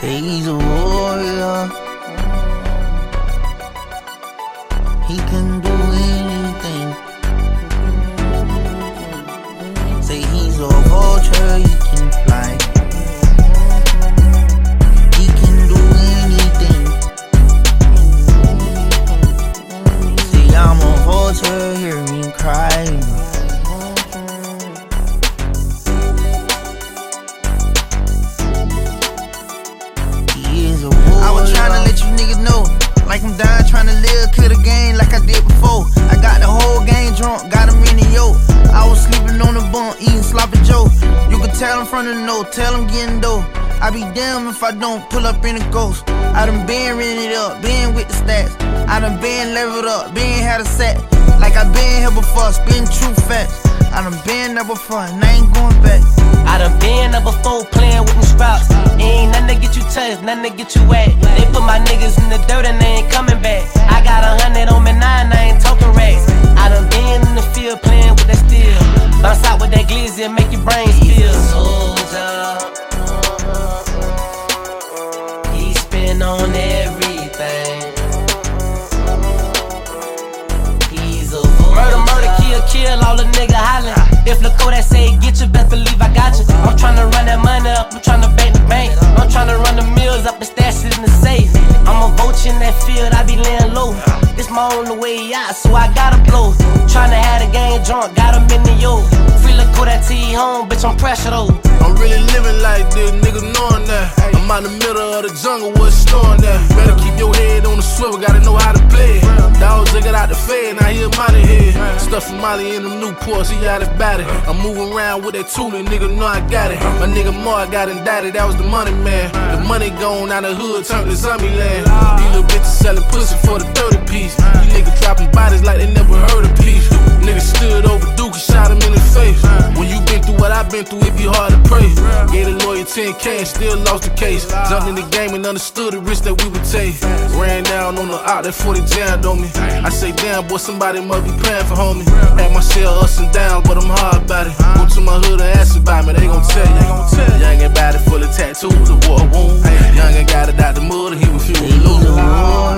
He's a. Like I'm dying trying to live, kill the game like I did before. I got the whole game drunk, got him in the yoke. I was sleeping on the bunk, eating sloppy joe. You can tell him from the note, tell him getting dough. I be damn if I don't pull up in a ghost. I done been renting it up, been with the stats. I done been leveled up, been had a set. Like I been here before, spin true facts. I done been there before, and I ain't going back. I done been up before playing with them sprouts. Ain't nothing to get you touched, nothing to get you wet. They put my niggas in the dirt and with and make your brain spill. Soldier. He spin on everything. He's a murder, murder, kill, kill, all the nigga hollering. If Lakota say get you, best believe I got you. I'm tryna run that money up, I'm tryna bank the bank. I'm tryna run the mills up and stash it in the safe. I'm a vulture in that field, I be laying low. This my only way out, so I gotta blow. Tryna have the game drunk, got him in the yo. Free Lakota T home, bitch, I'm pressure though. I'm really living like this, nigga knowing that. I'm out in the middle of the jungle, what's snowing that? Better keep your head on the swivel, gotta know how to play. it. Dogs they got out the fed, now he a Molly head. Stuff from Molly in them Newports, he got it batted. I'm moving around with that tooling, nigga know I got it. My nigga Mark got indicted, that was the money man. The money gone out the hood, turned to zombie land. These little bitches selling pussy for the 30 piece. These niggas dropping through it be hard to pray. Gave the lawyer 10K and still lost the case. Jumped in the game and understood the risk that we would take. Ran down on the out, that 40 jammed on me. I say, damn, boy, somebody must be praying for homie. Had my share ups and downs, but I'm hard about it. Go to my hood and ask about me, they gon' tell you. Young and body full of tattoos, a war wound. Young and got it out the mud and he refused to lose.